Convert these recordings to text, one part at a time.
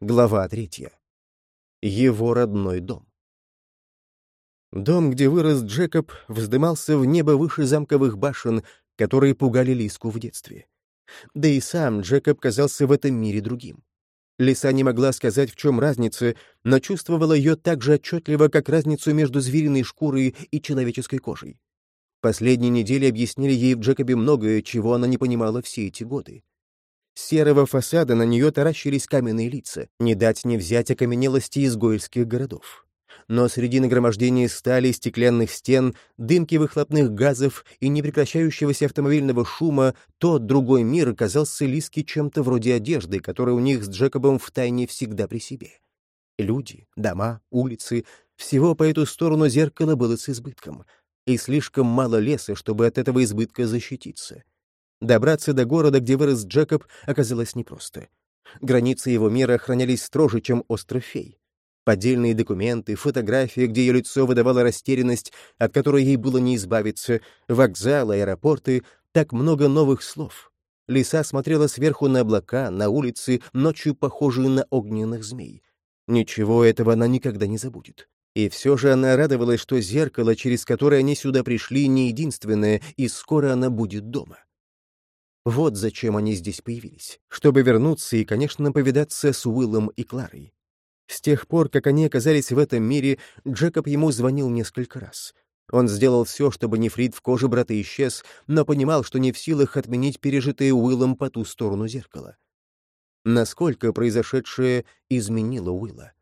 Глава третья. Его родной дом. Дом, где вырос Джекоб, вздымался в небо выше замковых башен, которые пугали Лиску в детстве. Да и сам Джекоб казался в этом мире другим. Лиса не могла сказать, в чем разница, но чувствовала ее так же отчетливо, как разницу между звериной шкурой и человеческой кожей. Последние недели объяснили ей в Джекобе многое, чего она не понимала все эти годы серого фасада на нее таращились каменные лица, не дать не взять окаменелости изгоильских городов. Но среди нагромождения стали, стеклянных стен, дымки выхлопных газов и непрекращающегося автомобильного шума тот другой мир казался Лиски чем-то вроде одежды, которая у них с Джекобом втайне всегда при себе. Люди, дома, улицы — всего по эту сторону зеркала было с избытком, и слишком мало леса, чтобы от этого избытка защититься. Добраться до города, где вырос Джекоб, оказалось непросто. Границы его мира охранялись строже, чем остров Фей. Поддельные документы, фотографии, где ее лицо выдавало растерянность, от которой ей было не избавиться, вокзалы, аэропорты, так много новых слов. Лиса смотрела сверху на облака, на улицы, ночью похожие на огненных змей. Ничего этого она никогда не забудет. И все же она радовалась, что зеркало, через которое они сюда пришли, не единственное, и скоро она будет дома. Вот зачем они здесь появились. Чтобы вернуться и, конечно, повидаться с Уиллом и Кларой. С тех пор, как они оказались в этом мире, Джекоб ему звонил несколько раз. Он сделал все, чтобы нефрит в коже брата исчез, но понимал, что не в силах отменить пережитое Уиллом по ту сторону зеркала. Насколько произошедшее изменило Уилла?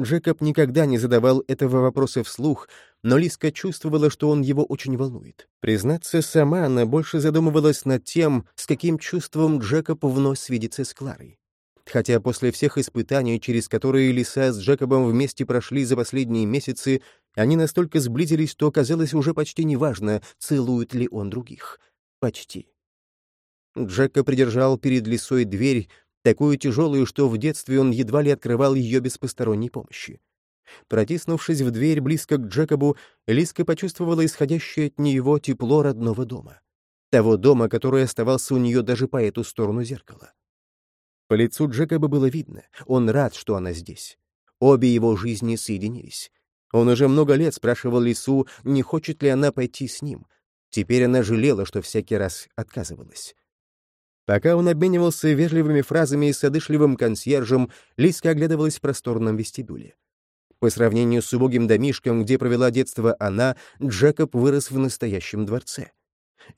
Джекоб никогда не задавал этого вопроса вслух, но Лиска чувствовала, что он его очень волнует. Признаться, сама она больше задумывалась над тем, с каким чувством Джекоб вновь свидится с Кларой. Хотя после всех испытаний, через которые Лиса с Джекобом вместе прошли за последние месяцы, они настолько сблизились, что оказалось уже почти неважно, целует ли он других. Почти. Джека придержал перед Лисой дверь, такую тяжелую, что в детстве он едва ли открывал ее без посторонней помощи. Протиснувшись в дверь близко к Джекобу, Лиска почувствовала исходящее от него тепло родного дома. Того дома, который оставался у нее даже по эту сторону зеркала. По лицу Джекоба было видно, он рад, что она здесь. Обе его жизни соединились. Он уже много лет спрашивал Лису, не хочет ли она пойти с ним. Теперь она жалела, что всякий раз отказывалась. Пока он обменивался вежливыми фразами с одышливым консьержем, Лиска оглядывалась в просторном вестибюле. По сравнению с убогим домишком, где провела детство она, Джекоб вырос в настоящем дворце.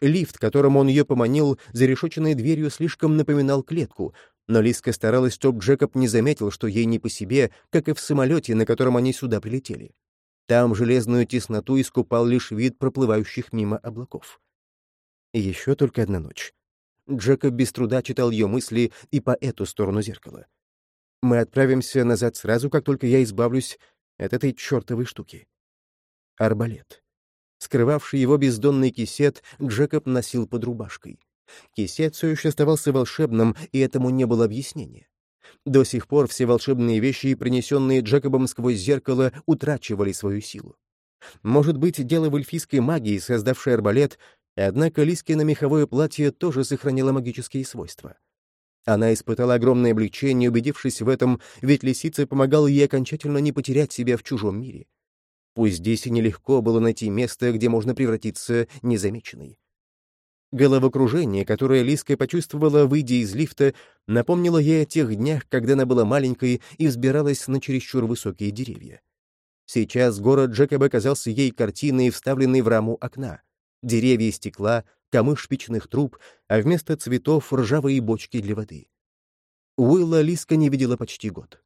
Лифт, которым он ее поманил, за решетченной дверью слишком напоминал клетку, но Лиска старалась, чтобы Джекоб не заметил, что ей не по себе, как и в самолете, на котором они сюда прилетели. Там железную тесноту искупал лишь вид проплывающих мимо облаков. Еще только одна ночь. Джекоб без труда читал ее мысли и по эту сторону зеркала. «Мы отправимся назад сразу, как только я избавлюсь от этой чертовой штуки». Арбалет. Скрывавший его бездонный кисет Джекоб носил под рубашкой. Кисет все еще оставался волшебным, и этому не было объяснения. До сих пор все волшебные вещи, принесенные Джекобом сквозь зеркало, утрачивали свою силу. Может быть, дело в эльфийской магии, создавшей арбалет, Однако Лискино меховое платье тоже сохранило магические свойства. Она испытала огромное облегчение, убедившись в этом, ведь лисица помогала ей окончательно не потерять себя в чужом мире. Пусть здесь и нелегко было найти место, где можно превратиться незамеченной. Головокружение, которое Лиска почувствовала, выйдя из лифта, напомнило ей о тех днях, когда она была маленькой и взбиралась на чересчур высокие деревья. Сейчас город Джекоба казался ей картиной, вставленной в раму окна деревья из стекла, камыш печных труб, а вместо цветов — ржавые бочки для воды. Уилла Лиска не видела почти год.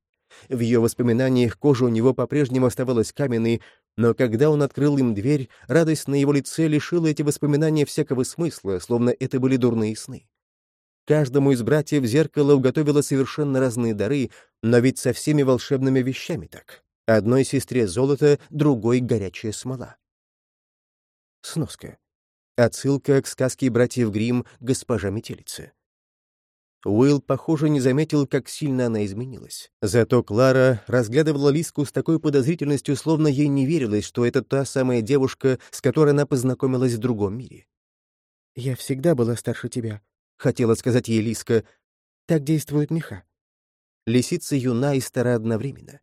В ее воспоминаниях кожа у него по-прежнему оставалась каменной, но когда он открыл им дверь, радость на его лице лишила эти воспоминания всякого смысла, словно это были дурные сны. Каждому из братьев зеркало уготовило совершенно разные дары, но ведь со всеми волшебными вещами так. Одной сестре золото, другой — горячая смола. Сноска. Отсылка к сказке братьев Гримм «Госпожа метелица». Уилл, похоже, не заметил, как сильно она изменилась. Зато Клара разглядывала Лиску с такой подозрительностью, словно ей не верилось, что это та самая девушка, с которой она познакомилась в другом мире. «Я всегда была старше тебя», — хотела сказать ей Лиска. «Так действуют меха». Лисица юна и стара одновременно.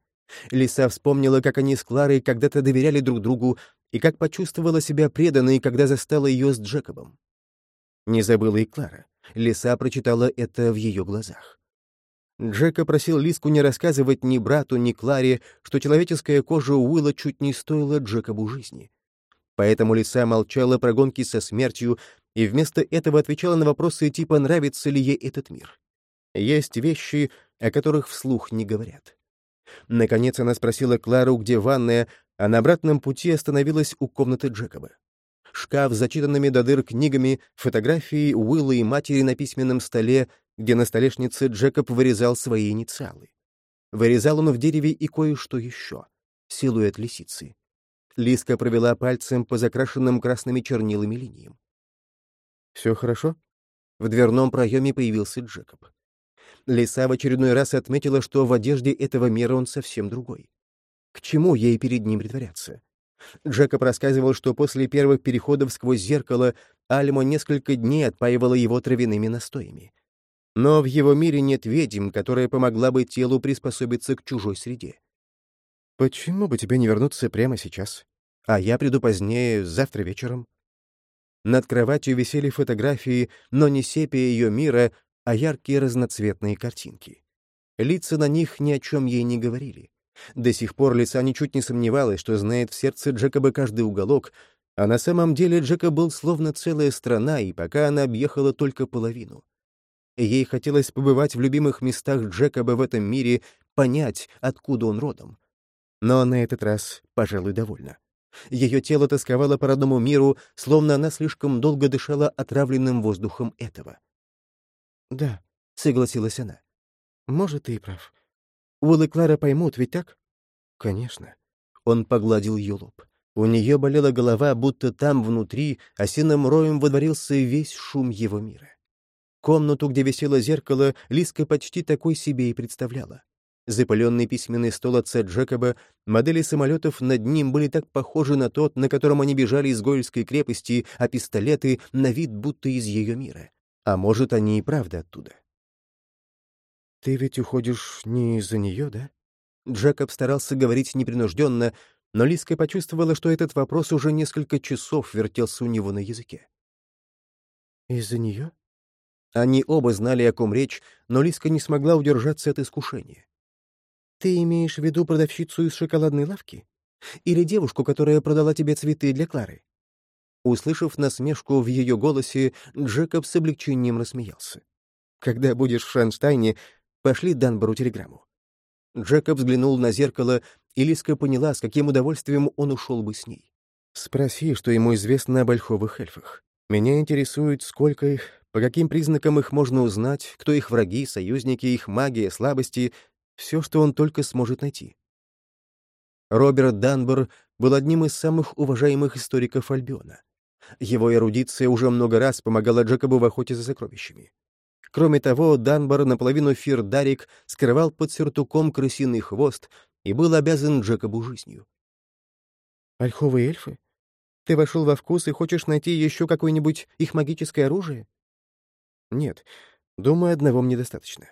Лиса вспомнила, как они с Кларой когда-то доверяли друг другу и как почувствовала себя преданной, когда застала ее с Джекобом. Не забыла и Клара. Лиса прочитала это в ее глазах. Джека просил Лиску не рассказывать ни брату, ни Кларе, что человеческая кожа Уилла чуть не стоила Джекобу жизни. Поэтому Лиса молчала про гонки со смертью и вместо этого отвечала на вопросы типа «нравится ли ей этот мир?». Есть вещи, о которых вслух не говорят. Наконец она спросила Клару, где ванная, а на обратном пути остановилась у комнаты Джекоба. Шкаф с зачитанными до дыр книгами, фотографии Уилла и матери на письменном столе, где на столешнице Джекоб вырезал свои инициалы. Вырезал он в дереве и кое-что еще — силуэт лисицы. Лиска провела пальцем по закрашенным красными чернилами линиям. «Все хорошо?» В дверном проеме появился Джекоб. Лиса в очередной раз отметила, что в одежде этого мира он совсем другой. К чему ей перед ним притворяться? Джекоб рассказывал, что после первых переходов сквозь зеркало Альмо несколько дней отпаивала его травяными настоями. Но в его мире нет ведьм, которая помогла бы телу приспособиться к чужой среде. «Почему бы тебе не вернуться прямо сейчас? А я приду позднее, завтра вечером». Над кроватью висели фотографии, но не сепия ее мира, а яркие разноцветные картинки. Лица на них ни о чем ей не говорили. До сих пор Лиса ничуть не сомневалась, что знает в сердце Джекоба каждый уголок, а на самом деле Джекоб был словно целая страна, и пока она объехала только половину. Ей хотелось побывать в любимых местах Джекоба в этом мире, понять, откуда он родом. Но на этот раз, пожалуй, довольна. Ее тело тосковало по родному миру, словно она слишком долго дышала отравленным воздухом этого. «Да», — согласилась она. «Может, ты и прав. Уилл и Клара поймут, ведь так?» «Конечно». Он погладил ее лоб. У нее болела голова, будто там, внутри, осиным роем водворился весь шум его мира. Комнату, где висело зеркало, Лиска почти такой себе и представляла. Запыленный письменный стол отца Джекоба, модели самолетов над ним были так похожи на тот, на котором они бежали из Гольской крепости, а пистолеты — на вид будто из ее мира. А может, они и правда оттуда. «Ты ведь уходишь не из-за нее, да?» Джекоб старался говорить непринужденно, но Лиска почувствовала, что этот вопрос уже несколько часов вертелся у него на языке. «Из-за нее?» Они оба знали, о ком речь, но Лиска не смогла удержаться от искушения. «Ты имеешь в виду продавщицу из шоколадной лавки? Или девушку, которая продала тебе цветы для Клары?» Услышав насмешку в ее голосе, Джекоб с облегчением рассмеялся. «Когда будешь в Шанштайне, Пошли Данбору телеграмму. Джекоб взглянул на зеркало, и Лиска поняла, с каким удовольствием он ушел бы с ней. «Спроси, что ему известно об ольховых эльфах. Меня интересует, сколько их, по каким признакам их можно узнать, кто их враги, союзники, их магия, слабости, все, что он только сможет найти». Роберт Данбор был одним из самых уважаемых историков Альбиона. Его эрудиция уже много раз помогала Джекобу в охоте за сокровищами. Кроме того, Данбар наполовину фир-дарик скрывал под сюртуком крысиный хвост и был обязан Джекобу жизнью. «Ольховые эльфы? Ты вошел во вкус и хочешь найти еще какое-нибудь их магическое оружие?» «Нет, думаю, одного мне достаточно».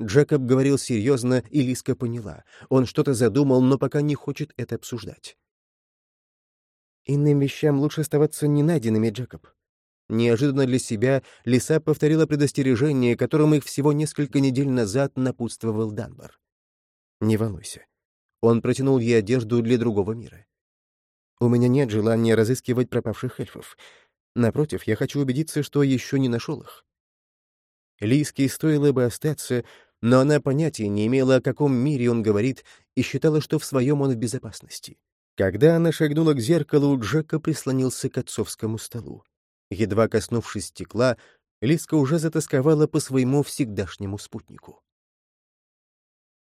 Джекоб говорил серьезно, и Лиска поняла. Он что-то задумал, но пока не хочет это обсуждать. «Иным вещам лучше оставаться ненайденными, Джекоб. Неожиданно для себя Лиса повторила предостережение, которым их всего несколько недель назад напутствовал Данбар. «Не волнуйся». Он протянул ей одежду для другого мира. «У меня нет желания разыскивать пропавших эльфов. Напротив, я хочу убедиться, что еще не нашел их». Лиске стоило бы остаться, но она понятия не имела, о каком мире он говорит, и считала, что в своем он в безопасности. Когда она шагнула к зеркалу, Джека прислонился к отцовскому столу. Едва коснувшись стекла, Лиска уже затасковала по своему всегдашнему спутнику.